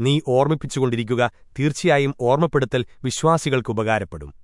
നീ ഓർമ്മിപ്പിച്ചുകൊണ്ടിരിക്കുക. തീർച്ചയായും ഓർമ്മപ്പെടുത്തൽ വിശ്വാസികൾക്ക് ഉപകാരപ്പെടും.